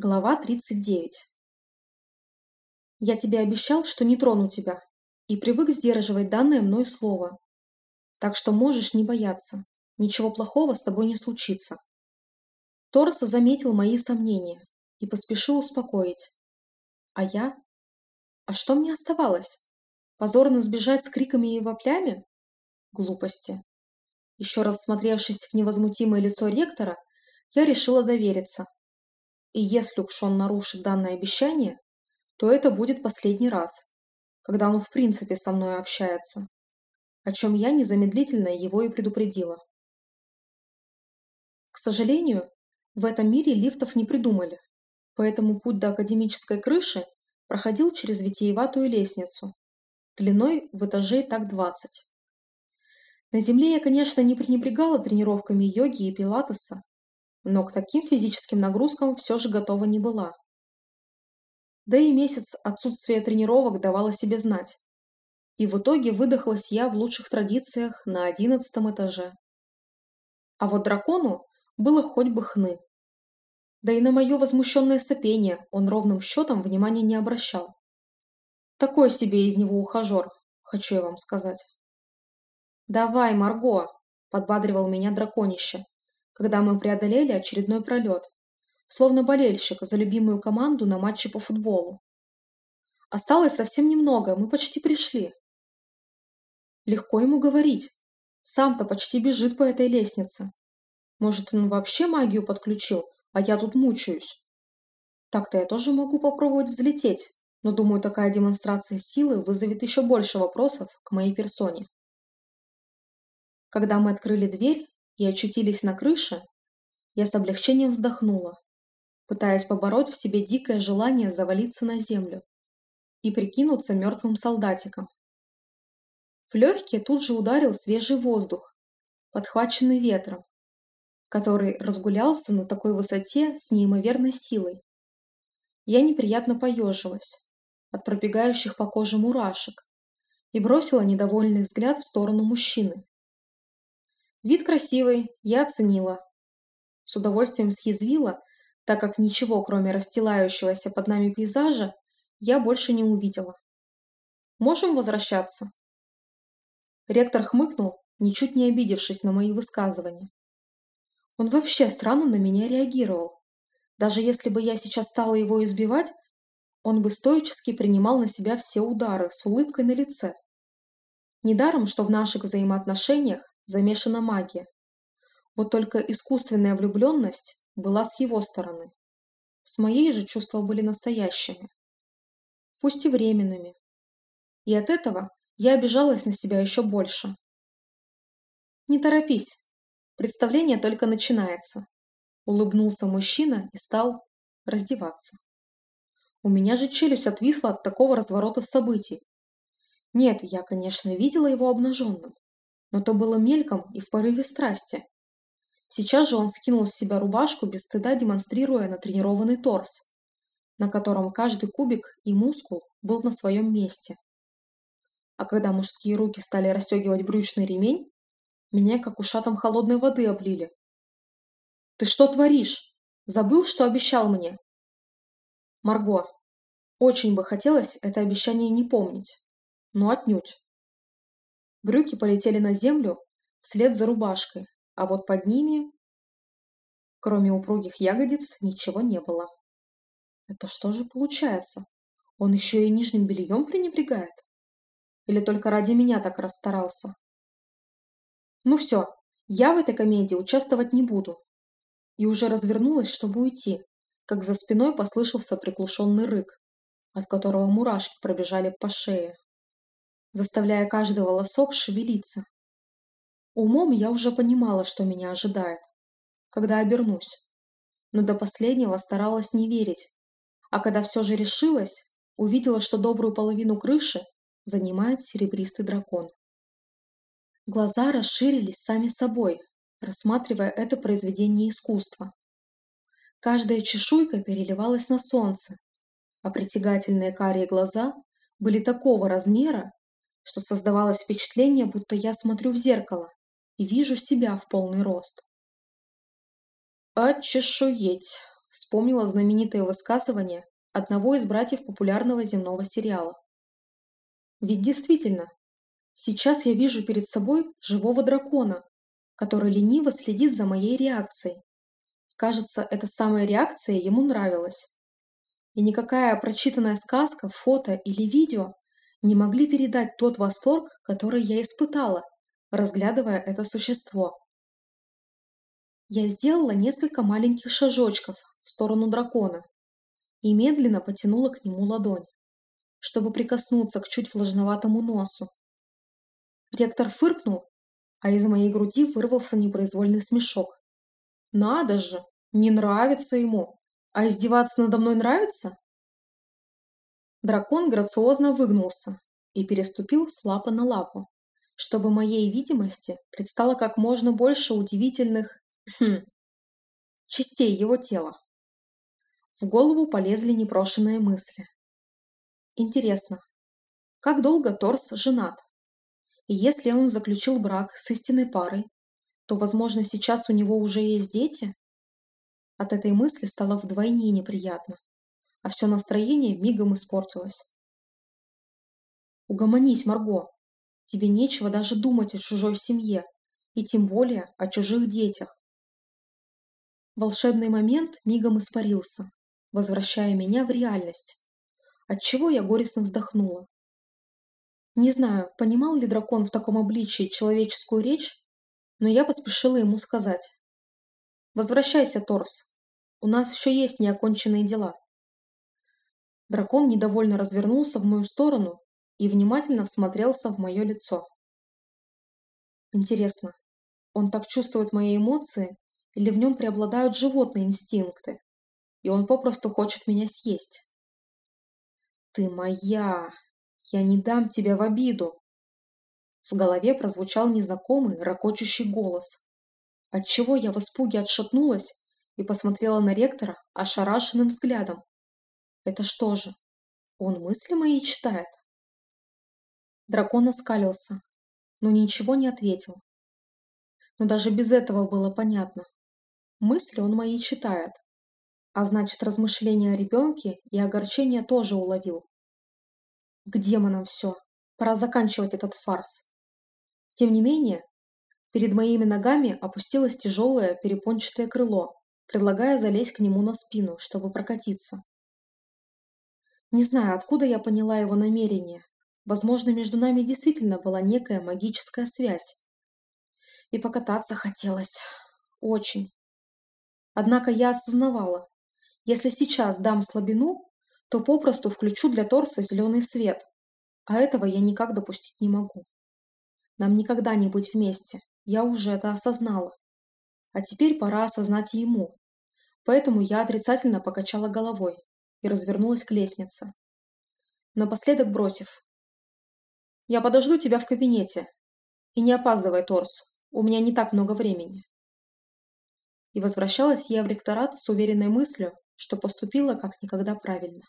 Глава 39 Я тебе обещал, что не трону тебя, и привык сдерживать данное мной слово. Так что можешь не бояться, ничего плохого с тобой не случится. Торс заметил мои сомнения и поспешил успокоить. А я? А что мне оставалось? Позорно сбежать с криками и воплями? Глупости. Еще раз смотревшись в невозмутимое лицо ректора, я решила довериться и если уж он нарушит данное обещание, то это будет последний раз, когда он в принципе со мной общается, о чем я незамедлительно его и предупредила. К сожалению, в этом мире лифтов не придумали, поэтому путь до академической крыши проходил через витиеватую лестницу, длиной в этажей так 20. На земле я, конечно, не пренебрегала тренировками йоги и пилатеса, но к таким физическим нагрузкам все же готова не была. Да и месяц отсутствия тренировок давало себе знать. И в итоге выдохлась я в лучших традициях на одиннадцатом этаже. А вот дракону было хоть бы хны. Да и на мое возмущенное сопение он ровным счетом внимания не обращал. Такой себе из него ухажер, хочу я вам сказать. «Давай, Марго!» – подбадривал меня драконище, когда мы преодолели очередной пролет, словно болельщик за любимую команду на матче по футболу. Осталось совсем немного, мы почти пришли. Легко ему говорить. Сам-то почти бежит по этой лестнице. Может, он вообще магию подключил, а я тут мучаюсь. Так-то я тоже могу попробовать взлететь, но думаю, такая демонстрация силы вызовет еще больше вопросов к моей персоне. Когда мы открыли дверь, и очутились на крыше, я с облегчением вздохнула, пытаясь побороть в себе дикое желание завалиться на землю и прикинуться мертвым солдатиком. В легкие тут же ударил свежий воздух, подхваченный ветром, который разгулялся на такой высоте с неимоверной силой. Я неприятно поежилась от пробегающих по коже мурашек и бросила недовольный взгляд в сторону мужчины. Вид красивый, я оценила. С удовольствием съязвила, так как ничего, кроме расстилающегося под нами пейзажа, я больше не увидела. Можем возвращаться. Ректор хмыкнул, ничуть не обидевшись на мои высказывания. Он вообще странно на меня реагировал. Даже если бы я сейчас стала его избивать, он бы стоически принимал на себя все удары с улыбкой на лице. Недаром, что в наших взаимоотношениях замешана магия. Вот только искусственная влюбленность была с его стороны. С моей же чувства были настоящими. Пусть и временными. И от этого я обижалась на себя еще больше. «Не торопись. Представление только начинается», – улыбнулся мужчина и стал раздеваться. У меня же челюсть отвисла от такого разворота событий. Нет, я, конечно, видела его обнаженным но то было мельком и в порыве страсти. Сейчас же он скинул с себя рубашку, без стыда демонстрируя натренированный торс, на котором каждый кубик и мускул был на своем месте. А когда мужские руки стали расстегивать брючный ремень, меня как ушатом холодной воды облили. «Ты что творишь? Забыл, что обещал мне?» «Марго, очень бы хотелось это обещание не помнить, но отнюдь. Брюки полетели на землю вслед за рубашкой, а вот под ними, кроме упругих ягодиц, ничего не было. Это что же получается? Он еще и нижним бельем пренебрегает? Или только ради меня так расстарался? Ну все, я в этой комедии участвовать не буду. И уже развернулась, чтобы уйти, как за спиной послышался приглушенный рык, от которого мурашки пробежали по шее заставляя каждый волосок шевелиться. Умом я уже понимала, что меня ожидает, когда обернусь, но до последнего старалась не верить, а когда все же решилась, увидела, что добрую половину крыши занимает серебристый дракон. Глаза расширились сами собой, рассматривая это произведение искусства. Каждая чешуйка переливалась на солнце, а притягательные карие глаза были такого размера, что создавалось впечатление, будто я смотрю в зеркало и вижу себя в полный рост. «Очешуеть!» вспомнила знаменитое высказывание одного из братьев популярного земного сериала. Ведь действительно, сейчас я вижу перед собой живого дракона, который лениво следит за моей реакцией. Кажется, эта самая реакция ему нравилась. И никакая прочитанная сказка, фото или видео не могли передать тот восторг, который я испытала, разглядывая это существо. Я сделала несколько маленьких шажочков в сторону дракона и медленно потянула к нему ладонь, чтобы прикоснуться к чуть влажноватому носу. Ректор фыркнул, а из моей груди вырвался непроизвольный смешок. «Надо же! Не нравится ему! А издеваться надо мной нравится?» Дракон грациозно выгнулся и переступил с лапы на лапу, чтобы моей видимости предстало как можно больше удивительных Хм. Частей его тела. В голову полезли непрошенные мысли. Интересно, как долго Торс женат? И если он заключил брак с истинной парой, то, возможно, сейчас у него уже есть дети? От этой мысли стало вдвойне неприятно, а все настроение мигом испортилось. Угомонись, Марго. Тебе нечего даже думать о чужой семье, и тем более о чужих детях. Волшебный момент мигом испарился, возвращая меня в реальность, отчего я горестно вздохнула. Не знаю, понимал ли дракон в таком обличии человеческую речь, но я поспешила ему сказать. «Возвращайся, Торс. У нас еще есть неоконченные дела». Дракон недовольно развернулся в мою сторону и внимательно всмотрелся в мое лицо. Интересно, он так чувствует мои эмоции или в нем преобладают животные инстинкты, и он попросту хочет меня съесть. «Ты моя! Я не дам тебя в обиду!» В голове прозвучал незнакомый, ракочущий голос, отчего я в испуге отшатнулась и посмотрела на ректора ошарашенным взглядом. «Это что же, он мысли мои читает?» Дракон оскалился, но ничего не ответил. Но даже без этого было понятно, Мысли он мои читает. А значит, размышления о ребенке и огорчение тоже уловил. К демонам все. Пора заканчивать этот фарс. Тем не менее, перед моими ногами опустилось тяжелое перепончатое крыло, предлагая залезть к нему на спину, чтобы прокатиться. Не знаю, откуда я поняла его намерение. Возможно, между нами действительно была некая магическая связь. И покататься хотелось. Очень. Однако я осознавала, если сейчас дам слабину, то попросту включу для торса зеленый свет, а этого я никак допустить не могу. Нам никогда не быть вместе, я уже это осознала. А теперь пора осознать и ему. Поэтому я отрицательно покачала головой и развернулась к лестнице. Напоследок бросив. «Я подожду тебя в кабинете. И не опаздывай, Торс, у меня не так много времени» и возвращалась я в ректорат с уверенной мыслью, что поступила как никогда правильно.